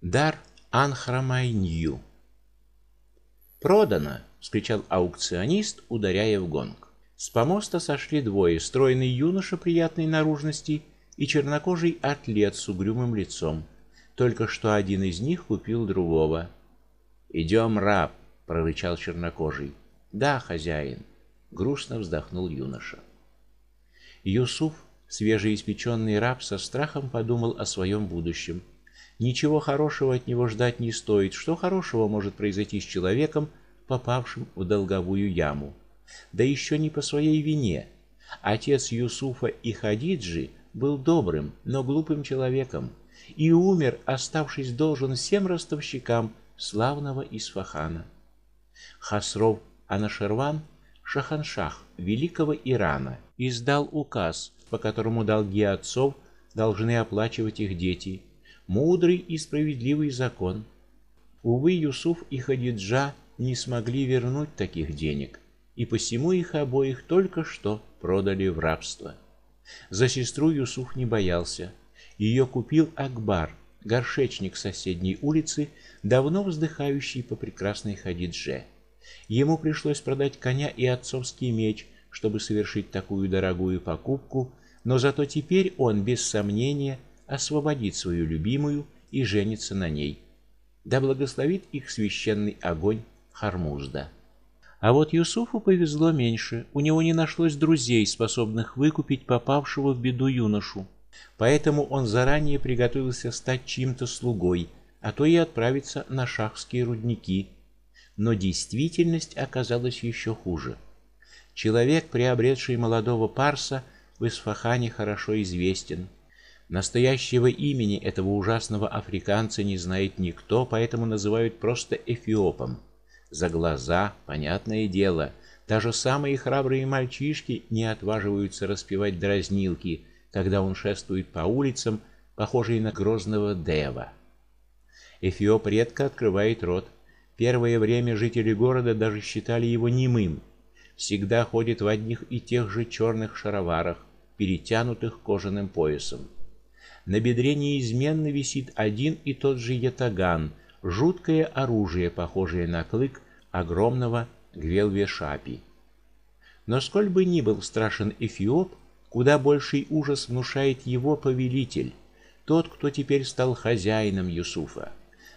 Дар Анхрамайнью. Продано, вскричал аукционист, ударяя в гонг. С помоста сошли двое: стройный юноша приятной наружности и чернокожий атлет с угрюмым лицом. Только что один из них купил другого. «Идем, раб, прорычал чернокожий. "Да, хозяин", грустно вздохнул юноша. Юсуф, свежеиспеченный раб, со страхом подумал о своем будущем. Ничего хорошего от него ждать не стоит. Что хорошего может произойти с человеком, попавшим в долговую яму? Да еще не по своей вине. Отец Юсуфа и Хадиджи был добрым, но глупым человеком и умер, оставшись должен всем ростовщикам славного Исфахана. Хасров Анашерван, шаханшах великого Ирана, издал указ, по которому долги отцов должны оплачивать их дети. Мудрый и справедливый закон. Увы, Юсуф и Хадиджа не смогли вернуть таких денег, и посему их обоих только что продали в рабство. За сестру Юсуф не боялся. Ее купил Акбар, горшечник соседней улицы, давно вздыхающий по прекрасной Хадидже. Ему пришлось продать коня и отцовский меч, чтобы совершить такую дорогую покупку, но зато теперь он без сомнения освободит свою любимую и женится на ней. Да благословит их священный огонь Хармузда. А вот Юсуфу повезло меньше. У него не нашлось друзей, способных выкупить попавшего в беду юношу. Поэтому он заранее приготовился стать чьим-то слугой, а то и отправиться на шахские рудники. Но действительность оказалась еще хуже. Человек, приобретший молодого парса, в Исфахане хорошо известен. Настоящего имени этого ужасного африканца не знает никто, поэтому называют просто эфиопом. За глаза, понятное дело, даже самые храбрые мальчишки не отваживаются распевать дразнилки, когда он шествует по улицам, похожий на грозного дева. Эфиоп редко открывает рот. Первое время жители города даже считали его немым. Всегда ходит в одних и тех же черных шароварах, перетянутых кожаным поясом. На бедре неизменно висит один и тот же ятаган, жуткое оружие, похожее на клык огромного гвелвешапи. Но сколь бы ни был страшен Эфиоп, куда больший ужас внушает его повелитель, тот, кто теперь стал хозяином Юсуфа,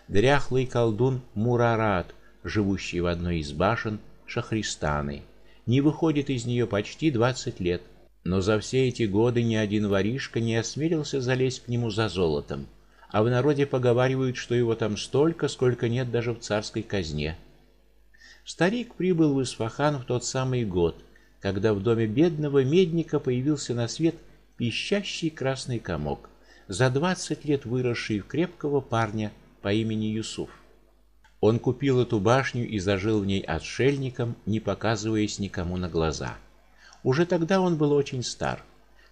дряхлый колдун Мурарат, живущий в одной из башен Шахристаны. Не выходит из нее почти двадцать лет, но за все эти годы ни один воришка не осмелился залезть к нему за золотом а в народе поговаривают, что его там столько, сколько нет даже в царской казне. Старик прибыл в Исфахан в тот самый год, когда в доме бедного медника появился на свет пищащий красный комок, за двадцать лет выросший в крепкого парня по имени Юсуф. Он купил эту башню и зажил в ней отшельником, не показываясь никому на глаза. Уже тогда он был очень стар.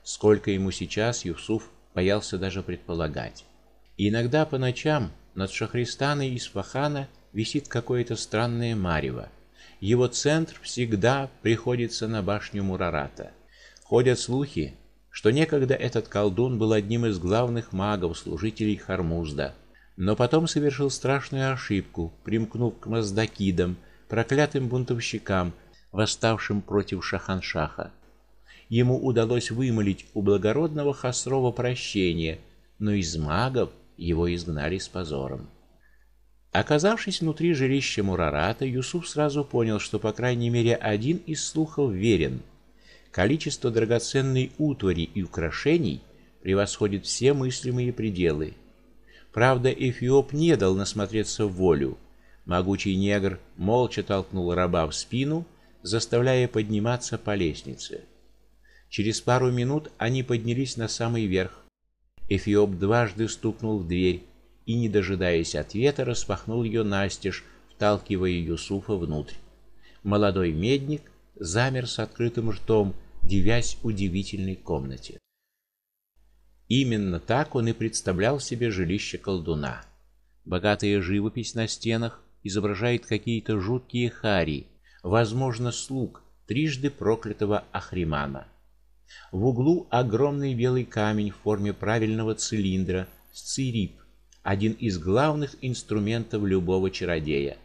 Сколько ему сейчас, Юсуф боялся даже предполагать. Иногда по ночам над Шахристаной и Исфахана висит какое-то странное марево. Его центр всегда приходится на башню Мурарата. Ходят слухи, что некогда этот колдун был одним из главных магов-служителей Хармузда, но потом совершил страшную ошибку, примкнув к маздакидам, проклятым бунтовщикам, восставшим против Шаханшаха. Ему удалось вымолить у благородного Хасрова прощение, но из магов его изгнали с позором. Оказавшись внутри жилища Мурарата, Юсуф сразу понял, что по крайней мере один из слухов верен. Количество драгоценной утвари и украшений превосходит все мыслимые пределы. Правда, Эфиоп не дал насмотреться в волю. Могучий негр молча толкнул раба в спину, заставляя подниматься по лестнице. Через пару минут они поднялись на самый верх. Эфиоп дважды стукнул в дверь и, не дожидаясь ответа, распахнул ее настежь, вталкивая Юсуфа внутрь. Молодой медник замер с открытым ртом, дивясь удивительной комнате. Именно так он и представлял себе жилище колдуна. Богатая живопись на стенах изображает какие-то жуткие хари, возможно, слуг трижды проклятого Ахримана. В углу огромный белый камень в форме правильного цилиндра, сцирип, один из главных инструментов любого чародея.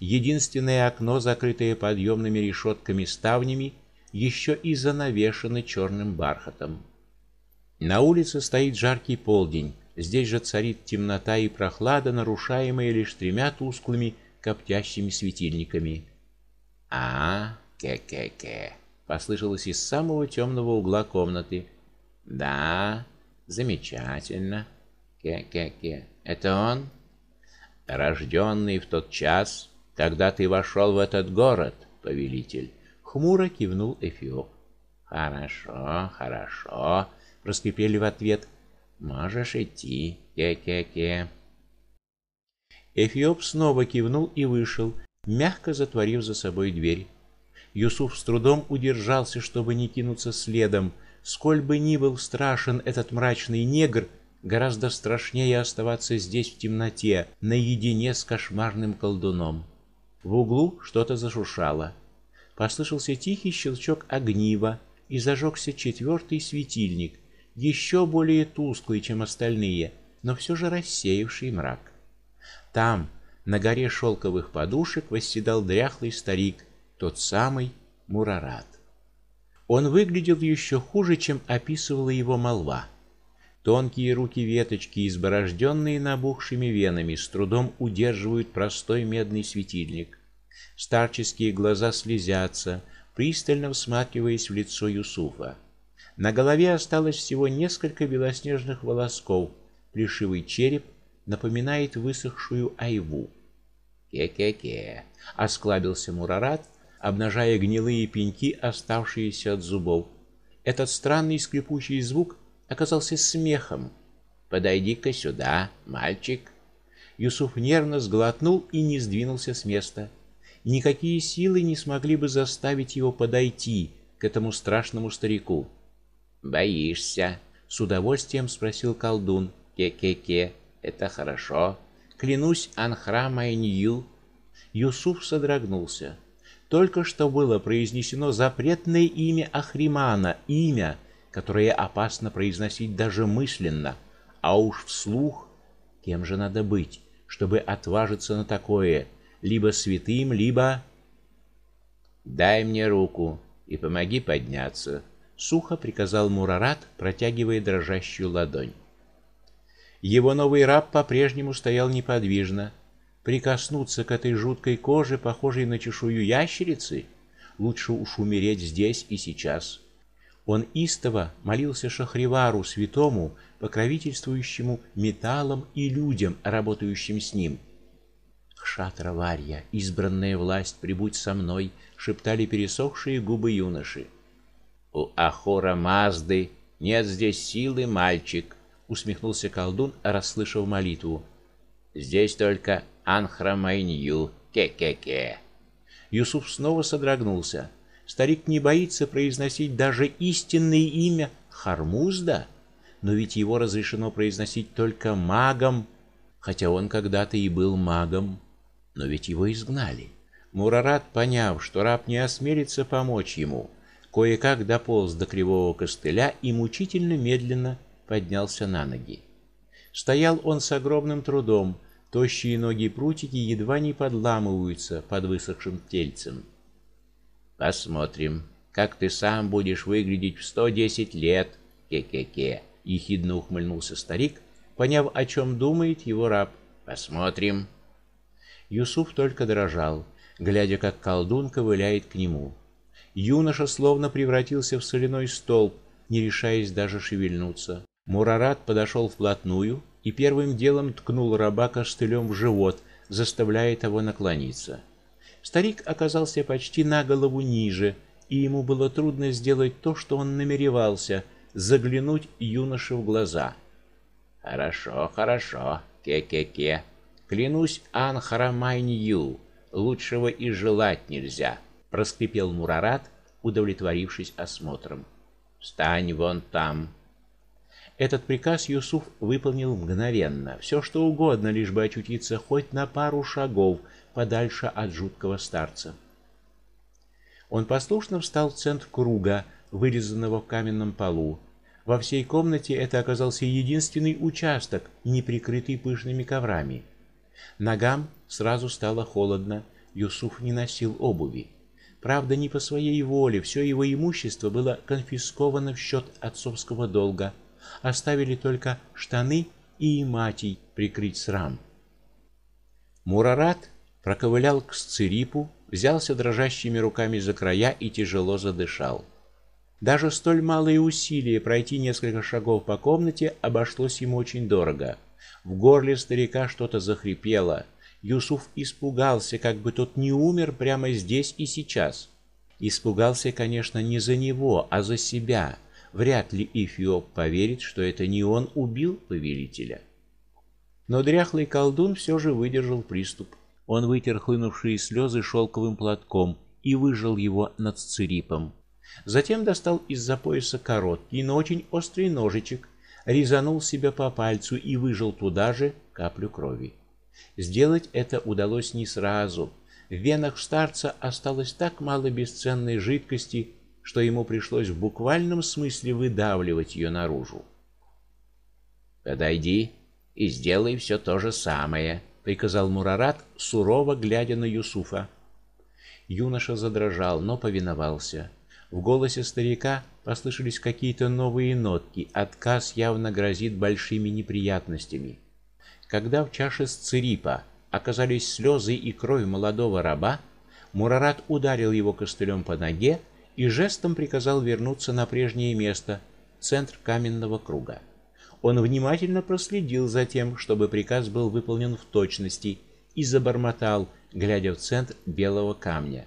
Единственное окно, закрытое подъемными решетками ставнями, еще и занавешено черным бархатом. На улице стоит жаркий полдень. Здесь же царит темнота и прохлада, нарушаемая лишь тремя тусклыми коптящими светильниками. А, ке-ке-ке, послышалось из самого темного угла комнаты. Да, замечательно. Ке-ке-ке. Это он, рожденный в тот час, когда ты вошел в этот город, повелитель. Хмуро кивнул Эфиоп. Хорошо, хорошо, проскрипели в ответ. Можешь идти, ке-ке-ке. Эфиоп снова кивнул и вышел, мягко затворив за собой дверь. Юсуф с трудом удержался, чтобы не кинуться следом. Сколь бы ни был страшен этот мрачный негр, гораздо страшнее оставаться здесь в темноте, наедине с кошмарным колдуном. В углу что-то зашуршало. Послышался тихий щелчок огнива, и зажегся четвертый светильник, еще более тусклый, чем остальные, но все же рассеявший мрак. Там, на горе шелковых подушек, восседал дряхлый старик, тот самый Мурарат. Он выглядел еще хуже, чем описывала его молва. Тонкие руки веточки, изборожденные набухшими венами, с трудом удерживают простой медный светильник. Старческие глаза слезятся, пристально всматриваясь в лицо Юсуфа. На голове осталось всего несколько белоснежных волосков, плешивый череп напоминает высохшую айву. Ке-ке-ке, осклабился Мурарат, обнажая гнилые пеньки, оставшиеся от зубов. Этот странный скрипучий звук оказался смехом. Подойди-ка сюда, мальчик. Юсуф нервно сглотнул и не сдвинулся с места. Никакие силы не смогли бы заставить его подойти к этому страшному старику. Боишься? с удовольствием спросил колдун. Ке-ке-ке. Это хорошо. Клянусь Анхра-Майнью. Юсуф содрогнулся. Только что было произнесено запретное имя Ахримана, имя, которое опасно произносить даже мысленно, а уж вслух кем же надо быть, чтобы отважиться на такое, либо святым, либо Дай мне руку и помоги подняться, сухо приказал Мурарат, протягивая дрожащую ладонь. Его новый раб по-прежнему стоял неподвижно. Прикоснуться к этой жуткой коже, похожей на чешую ящерицы, лучше уж умереть здесь и сейчас. Он истово молился Шахривару, святому, покровительствующему металлам и людям, работающим с ним. Хшатра Варья, избранная власть, прибудь со мной, шептали пересохшие губы юноши. У Ахора Мазды нет здесь силы, мальчик, усмехнулся колдун, расслышав молитву. Здесь только Анхрамайнью, ке-ке-ке. Юсуф снова содрогнулся. Старик не боится произносить даже истинное имя Хармузда, но ведь его разрешено произносить только магом, хотя он когда-то и был магом, но ведь его изгнали. Мурарат, поняв, что раб не осмелится помочь ему, кое-как дополз до кривого костыля и мучительно медленно поднялся на ноги. Стоял он с огромным трудом, тощие ноги прутики едва не подламываются под высохшим тельцем. Посмотрим, как ты сам будешь выглядеть в сто десять лет, ке-ке-ке, ехидно ухмыльнулся старик, поняв, о чем думает его раб. Посмотрим. Юсуф только дрожал, глядя, как колдун ковыляет к нему. Юноша словно превратился в соляной столб, не решаясь даже шевельнуться. Мурарат подошел вплотную и первым делом ткнул раба костылем в живот, заставляя того наклониться. Старик оказался почти на голову ниже, и ему было трудно сделать то, что он намеревался заглянуть юноше в глаза. Хорошо, хорошо, ке-ке-ке. Клянусь Анхарамайнью, лучшего и желать нельзя, проскрипел Мурарат, удовлетворившись осмотром. Встань вон там, этот приказ Юсуф выполнил мгновенно, все что угодно, лишь бы очутиться хоть на пару шагов подальше от жуткого старца. Он послушно встал в центр круга, вырезанного в каменном полу. Во всей комнате это оказался единственный участок, не прикрытый пышными коврами. Ногам сразу стало холодно. Юсуф не носил обуви. Правда, не по своей воле, все его имущество было конфисковано в счет отцовского долга. Оставили только штаны и матей прикрыть срам. Мурарат проковылял к сцирипу, взялся дрожащими руками за края и тяжело задышал. Даже столь малые усилия пройти несколько шагов по комнате обошлось ему очень дорого. В горле старика что-то захрипело. Юсуф испугался, как бы тот не умер прямо здесь и сейчас. Испугался, конечно, не за него, а за себя. Вряд ли Эфиоп поверит, что это не он убил повелителя. Но дряхлый колдун все же выдержал приступ. Он вытер хлынувшие слезы шелковым платком и выжал его над цирипом. Затем достал из-за пояса короткий, но очень острый ножичек, резанул себя по пальцу и выжал туда же каплю крови. Сделать это удалось не сразу. В венах старца осталось так мало бесценной жидкости, что ему пришлось в буквальном смысле выдавливать ее наружу. "Подойди и сделай все то же самое", приказал Мурарат, сурово глядя на Юсуфа. Юноша задрожал, но повиновался. В голосе старика послышались какие-то новые нотки. Отказ явно грозит большими неприятностями. Когда в чаше сцирипа оказались слезы и кровь молодого раба, Мурарат ударил его костылем по ноге и жестом приказал вернуться на прежнее место, центр каменного круга. Он внимательно проследил за тем, чтобы приказ был выполнен в точности, и забормотал, глядя в центр белого камня: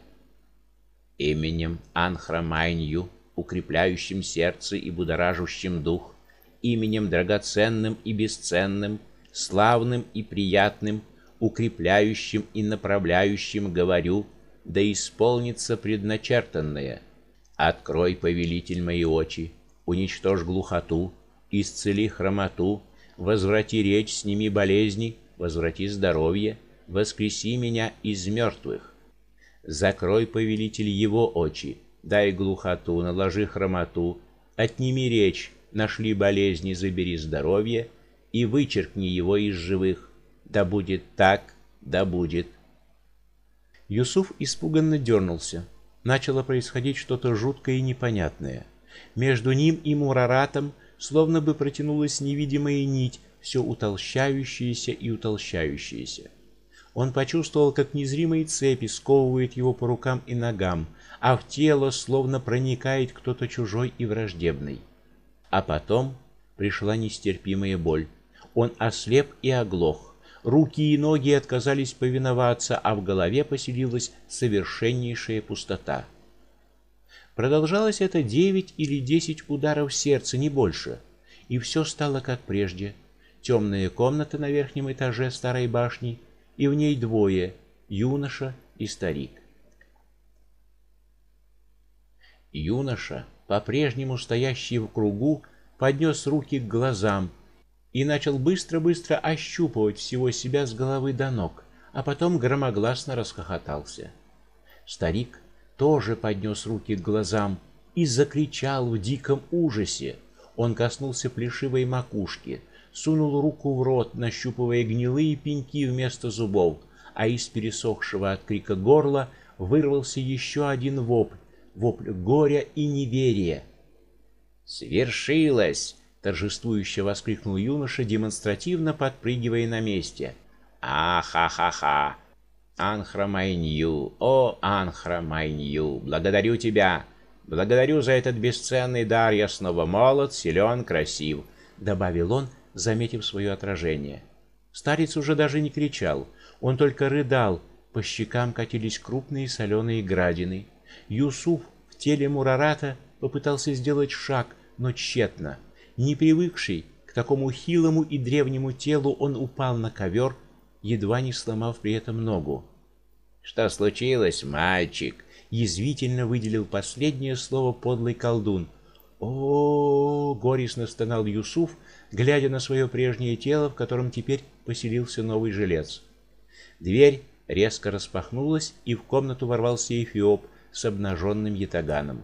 именем Анхрамайнью, укрепляющим сердце и будоражащим дух, именем драгоценным и бесценным, славным и приятным, укрепляющим и направляющим говорю, да исполнится предначертанное. Открой, повелитель, мои очи, уничтожь глухоту, исцели хромоту, возврати речь, сними болезни, возврати здоровье, воскреси меня из мертвых. Закрой, повелитель, его очи, дай глухоту, наложи хромоту, отними речь, нашли болезни, забери здоровье и вычеркни его из живых. Да будет так, да будет. Юсуф испуганно дернулся. Начало происходить что-то жуткое и непонятное. Между ним и Мураратом словно бы протянулась невидимая нить, все утолщающаяся и утолщающаяся. Он почувствовал, как незримые цепи сковывают его по рукам и ногам, а в тело словно проникает кто-то чужой и враждебный. А потом пришла нестерпимая боль. Он ослеп и оглох. Руки и ноги отказались повиноваться, а в голове поселилась совершеннейшая пустота. Продолжалось это девять или десять ударов сердца, не больше, и все стало как прежде. Темная комната на верхнем этаже старой башни и в ней двое: юноша и старик. Юноша, по-прежнему стоящий в кругу, поднес руки к глазам и начал быстро-быстро ощупывать всего себя с головы до ног, а потом громогласно расхохотался. Старик тоже поднес руки к глазам и закричал в диком ужасе. Он коснулся плешивой макушки, сунул руку в рот, нащупывая гнилые пеньки вместо зубов, а из пересохшего от крика горла вырвался еще один вопль, вопль горя и неверия. "Свершилось!" Торжествующе воскликнул юноша, демонстративно подпрыгивая на месте. "А-ха-ха-ха! Анхрамайнью, о Анхрамайнью, благодарю тебя! Благодарю за этот бесценный дар, я снова молод, силен, красив", добавил он заметив свое отражение. Старец уже даже не кричал, он только рыдал, по щекам катились крупные соленые градины. Юсуф в теле Мурарата попытался сделать шаг, но тщетно. Не привыкший к такому хилому и древнему телу, он упал на ковер, едва не сломав при этом ногу. Что случилось, мальчик? язвительно выделил последнее слово подлый колдун. О, горестно стонал Юсуф, глядя на свое прежнее тело, в котором теперь поселился новый жилец. Дверь резко распахнулась, и в комнату ворвался Эфиоп с обнаженным ятаганом.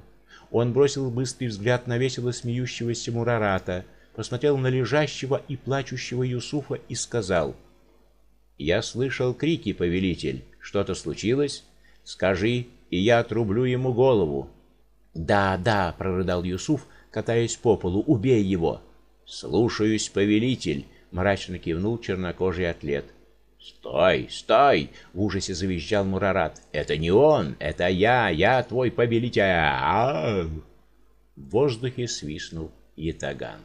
Он бросил быстрый взгляд на весело смеющегося Мурарата, посмотрел на лежащего и плачущего Юсуфа и сказал: "Я слышал крики, повелитель. Что-то случилось? Скажи, и я отрублю ему голову". "Да, да", прорыдал Юсуф, катаясь по полу. "Убей его". "Слушаюсь, повелитель", мрачно кивнул чернокожий атлет. "Стой, стой!" в ужасе завизжал Мурарат. "Это не он, это я, я твой повелитель!" В воздухе свистнул ятаган.